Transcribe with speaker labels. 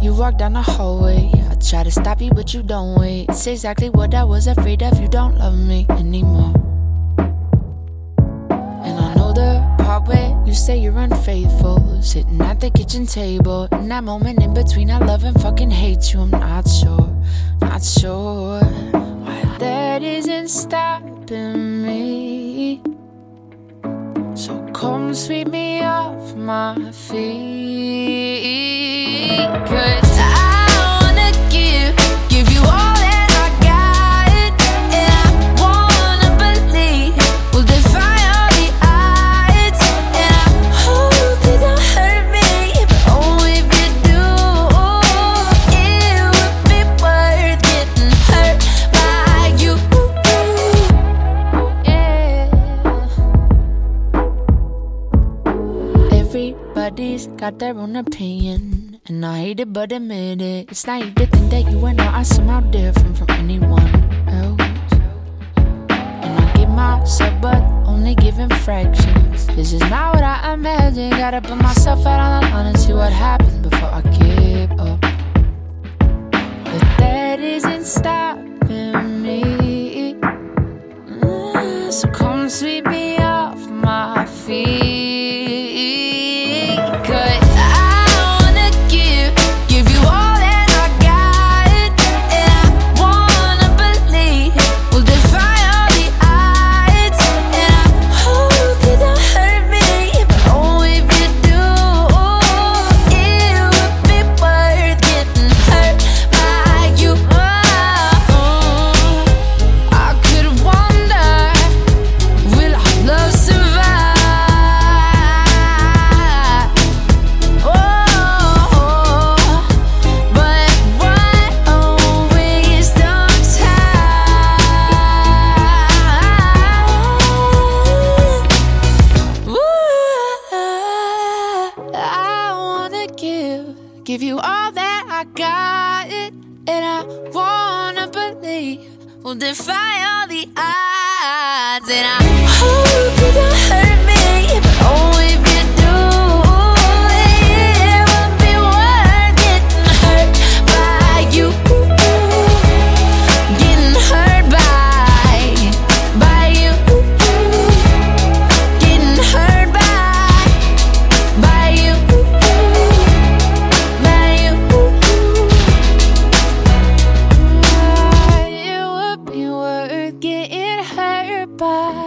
Speaker 1: you walk down the hallway. I try to stop you, but you don't wait. It's exactly what I was afraid of. You don't love me anymore. And I know the part where you say you're unfaithful. Sitting at the kitchen table. In that moment in between, I love and fucking hate you. I'm not sure, not sure why that isn't stopping me. So come sweep me off my feet. Everybody's got their own opinion, and I hate it but admit it. It's naive to think that you and I are somehow different from anyone else. And I give myself, but only giving fractions. This is not what I imagined. Gotta put myself out on the line and see what happens before I give up. But that isn't stopping me. Mm, So come sweep me off my feet. Give, you all that I got, and I wanna believe we'll defy all the odds. And I hope it It